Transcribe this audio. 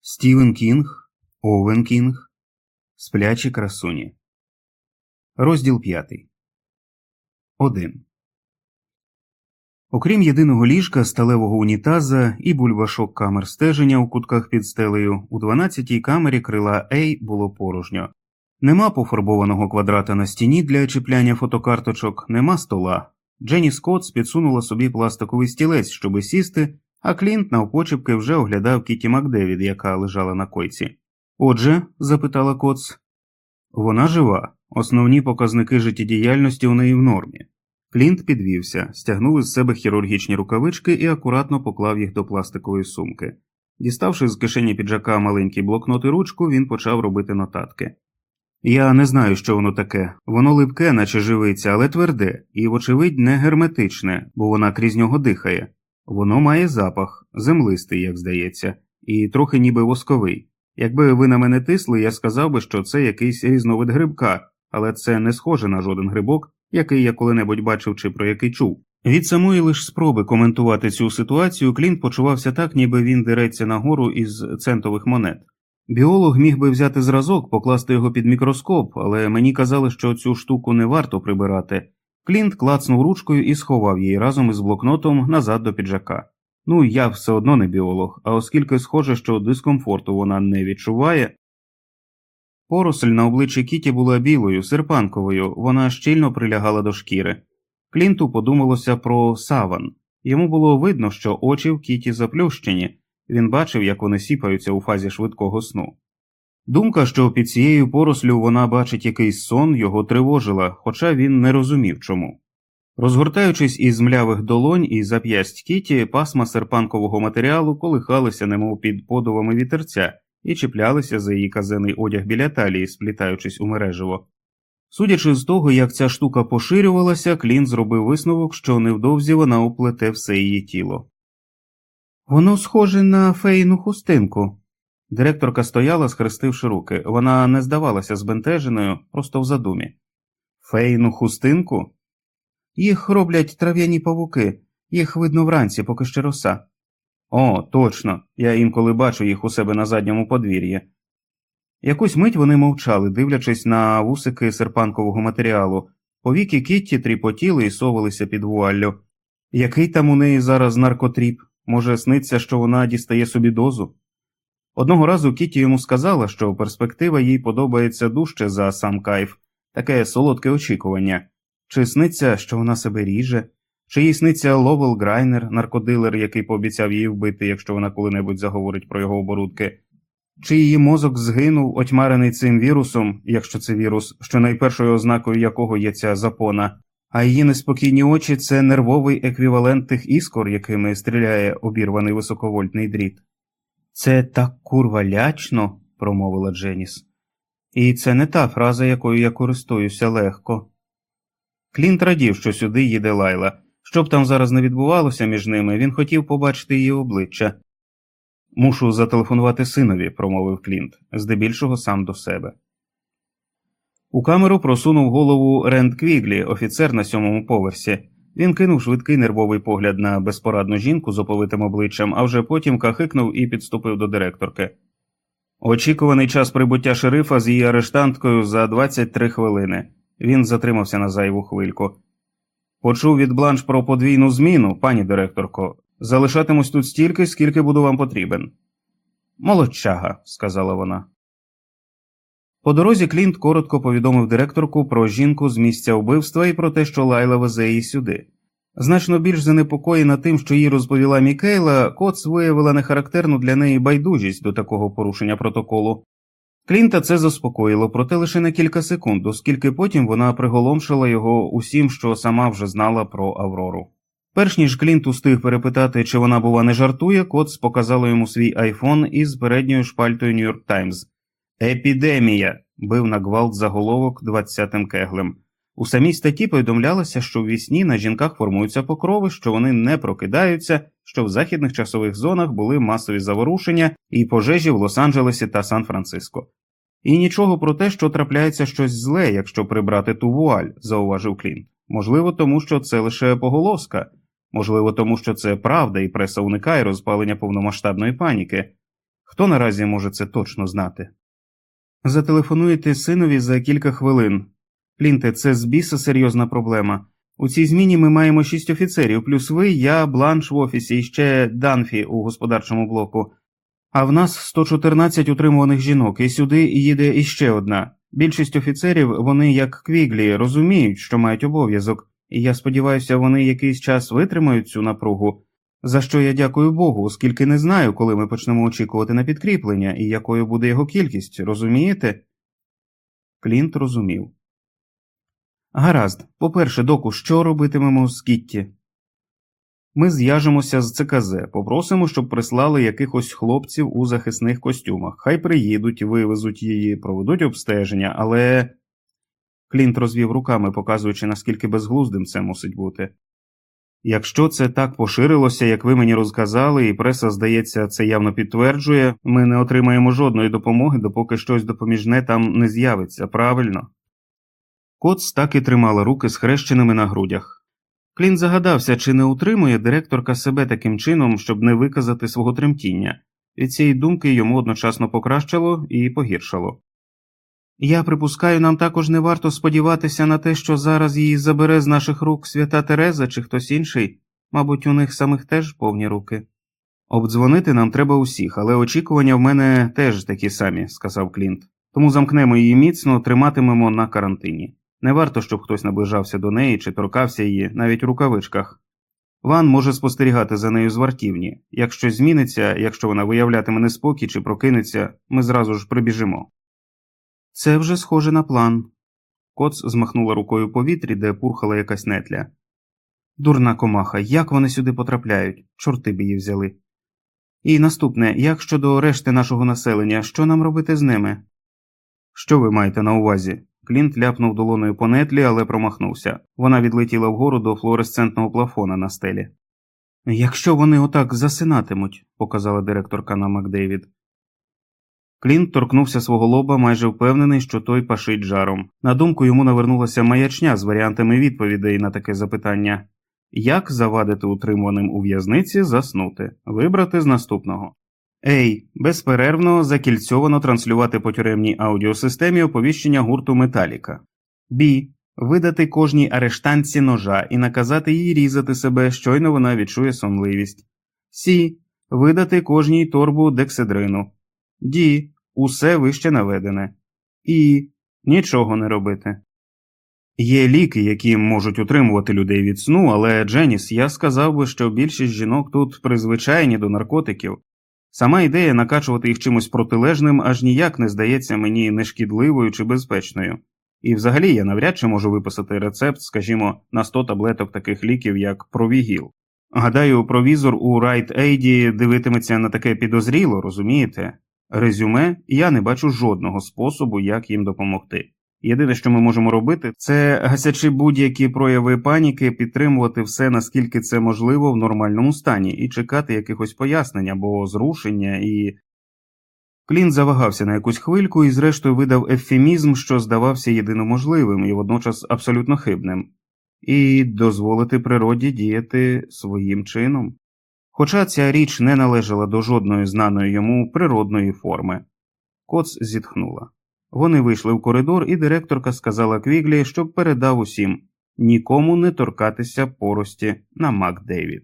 Стівен Кінг, Овен Кінг, Сплячі красуні. Розділ п'ятий. 1. Окрім єдиного ліжка, сталевого унітаза і бульбашок камер стеження у кутках під стелею, у 12-й камері крила A було порожньо. Нема пофарбованого квадрата на стіні для чіпляння фотокарточок, нема стола. Дженні Скотт підсунула собі пластиковий стілець, щоби сісти, а Клінт навпочепки вже оглядав Кіті Макдевід, яка лежала на койці. Отже, запитала Коц, вона жива, основні показники життєдіяльності у неї в нормі. Клінт підвівся, стягнув із себе хірургічні рукавички і акуратно поклав їх до пластикової сумки. Діставши з кишені піджака маленький блокнот і ручку, він почав робити нотатки. Я не знаю, що воно таке. Воно липке, наче живиться, але тверде, і, вочевидь, не герметичне, бо вона крізь нього дихає. Воно має запах, землистий, як здається, і трохи ніби восковий. Якби ви на мене тисли, я сказав би, що це якийсь різновид грибка, але це не схоже на жоден грибок, який я коли-небудь бачив чи про який чув. Від самої лиш спроби коментувати цю ситуацію Клінт почувався так, ніби він дереться нагору із центових монет. Біолог міг би взяти зразок, покласти його під мікроскоп, але мені казали, що цю штуку не варто прибирати. Клінт клацнув ручкою і сховав її разом із блокнотом назад до піджака. Ну, я все одно не біолог, а оскільки схоже, що дискомфорту вона не відчуває. Поросль на обличчі Кіті була білою, серпанковою, вона щільно прилягала до шкіри. Клінту подумалося про саван. Йому було видно, що очі в Кіті заплющені, він бачив, як вони сіпаються у фазі швидкого сну. Думка, що під цією порослю вона бачить якийсь сон, його тривожила, хоча він не розумів чому. Розгортаючись із млявих долонь і зап'ясть кіті, пасма серпанкового матеріалу колихалися, немов під подувами вітерця, і чіплялися за її казений одяг біля талії, сплітаючись у мереживо. Судячи з того, як ця штука поширювалася, Клін зробив висновок, що невдовзі вона оплете все її тіло. Воно схоже на фейну хустинку. Директорка стояла, схрестивши руки. Вона не здавалася збентеженою, просто в задумі. Фейну хустинку? Їх роблять трав'яні павуки, їх видно вранці, поки ще роса. О, точно, я інколи бачу їх у себе на задньому подвір'ї. Якусь мить вони мовчали, дивлячись на вусики серпанкового матеріалу, повіки Кітті тріпотіли і совалися під вуаллю. Який там у неї зараз наркотріп? Може, сниться, що вона дістає собі дозу? Одного разу Кіті йому сказала, що перспектива їй подобається дужче за сам кайф, таке солодке очікування. Чи сниться, що вона себе ріже, чи їй сниться Ловел Грайнер, наркодилер, який пообіцяв її вбити, якщо вона коли-небудь заговорить про його оборудки, чи її мозок згинув, отьмарений цим вірусом, якщо це вірус, що найпершою ознакою якого є ця запона, а її неспокійні очі це нервовий еквівалент тих іскор, якими стріляє обірваний високовольтний дріт. Це так курва лячно, промовила Дженіс. І це не та фраза, якою я користуюся легко. Клінт радів, що сюди їде лайла. Що б там зараз не відбувалося між ними, він хотів побачити її обличчя. Мушу зателефонувати синові, промовив Клінт, здебільшого сам до себе. У камеру просунув голову Ренд Квіглі, офіцер на сьомому поверсі. Він кинув швидкий нервовий погляд на безпорадну жінку з оповитим обличчям, а вже потім кахикнув і підступив до директорки. Очікуваний час прибуття шерифа з її арештанткою за 23 хвилини. Він затримався на зайву хвильку. Почув від бланш про подвійну зміну, пані директорко. Залишатимусь тут стільки, скільки буду вам потрібен. Молодчага, сказала вона. По дорозі Клінт коротко повідомив директорку про жінку з місця вбивства і про те, що Лайла везе її сюди. Значно більш занепокоєна тим, що їй розповіла Мікейла, Коц виявила нехарактерну для неї байдужість до такого порушення протоколу. Клінта це заспокоїло, проте лише на кілька секунд, оскільки потім вона приголомшила його усім, що сама вже знала про Аврору. Перш ніж Клінт устиг перепитати, чи вона, бува, не жартує, Коц показала йому свій айфон із передньою шпальтою Нью-Йорк Таймс. Епідемія. бив на гвалт заголовок двадцятим кеглем. У самій статті повідомлялося, що в вісні на жінках формуються покрови, що вони не прокидаються, що в західних часових зонах були масові заворушення і пожежі в Лос-Анджелесі та Сан-Франциско. І нічого про те, що трапляється щось зле, якщо прибрати ту вуаль, зауважив Клінт. Можливо, тому що це лише поголоска, можливо, тому що це правда, і преса уникає розпалення повномасштабної паніки. Хто наразі може це точно знати? Зателефонуєте синові за кілька хвилин. Клінте, це з біса серйозна проблема. У цій зміні ми маємо шість офіцерів, плюс ви, я, бланш в офісі і ще Данфі у господарчому блоку. А в нас 114 утримуваних жінок, і сюди їде іще одна. Більшість офіцерів, вони, як квіглі, розуміють, що мають обов'язок, і я сподіваюся, вони якийсь час витримають цю напругу, за що я дякую Богу, оскільки не знаю, коли ми почнемо очікувати на підкріплення і якою буде його кількість, розумієте? Клінт розумів. Гаразд, по-перше, доку, що робитимемо з Кітті? Ми зв'яжемося з ЦКЗ, попросимо, щоб прислали якихось хлопців у захисних костюмах. Хай приїдуть, вивезуть її, проведуть обстеження, але. Клінт розвів руками, показуючи, наскільки безглуздим це мусить бути. Якщо це так поширилося, як ви мені розказали, і преса, здається, це явно підтверджує, ми не отримаємо жодної допомоги, допоки щось допоміжне там не з'явиться, правильно? Коц так і тримала руки схрещеними на грудях. Клін загадався, чи не утримує директорка себе таким чином, щоб не виказати свого тремтіння, від цієї думки йому одночасно покращило і погіршало. Я припускаю, нам також не варто сподіватися на те, що зараз її забере з наших рук свята Тереза чи хтось інший, мабуть, у них самих теж повні руки. Обдзвонити нам треба усіх, але очікування в мене теж такі самі, сказав Клінт, тому замкнемо її міцно, триматимемо на карантині. Не варто, щоб хтось наближався до неї чи торкався її навіть у рукавичках. Ван може спостерігати за нею з вартівні. Якщо зміниться, якщо вона виявлятиме неспокій чи прокинеться, ми зразу ж прибіжимо. Це вже схоже на план. Коц змахнула рукою повітрі, де пурхала якась нетля. Дурна комаха, як вони сюди потрапляють, чорти б її взяли. І наступне, як щодо решти нашого населення, що нам робити з ними? Що ви маєте на увазі? Клінт ляпнув долоною по нетлі, але промахнувся. Вона відлетіла вгору до флуоресцентного плафона на стелі. Якщо вони отак засинатимуть, показала директорка на Макдейвід. Клінт торкнувся свого лоба, майже впевнений, що той пашить жаром. На думку йому навернулася маячня з варіантами відповідей на таке запитання як завадити утримуваним у в'язниці заснути, вибрати з наступного. Ей, безперервно закільцьовано транслювати по тюремній аудіосистемі оповіщення гурту Металіка. Бі. Видати кожній арештанці ножа і наказати їй різати себе, щойно вона відчує сонливість. Сі. Видати кожній торбу дексидрину. Ді. Усе вище наведене. І. Нічого не робити. Є ліки, які можуть утримувати людей від сну, але Дженіс, я сказав би, що більшість жінок тут призвичаєні до наркотиків. Сама ідея накачувати їх чимось протилежним аж ніяк не здається мені нешкідливою чи безпечною. І взагалі я навряд чи можу виписати рецепт, скажімо, на 100 таблеток таких ліків, як провігіл. Гадаю, провізор у Райт Ейді дивитиметься на таке підозріло, розумієте? Резюме я не бачу жодного способу, як їм допомогти. Єдине, що ми можемо робити, це гасячи будь-які прояви паніки, підтримувати все наскільки це можливо в нормальному стані, і чекати якихось пояснень або зрушення і. Клін завагався на якусь хвильку і, зрештою, видав ефемізм, що здавався єдино можливим і водночас абсолютно хибним, і дозволити природі діяти своїм чином. Хоча ця річ не належала до жодної знаної йому природної форми. Коц зітхнула. Вони вийшли в коридор, і директорка сказала Квіглі, щоб передав усім нікому не торкатися порості на Макдейвід.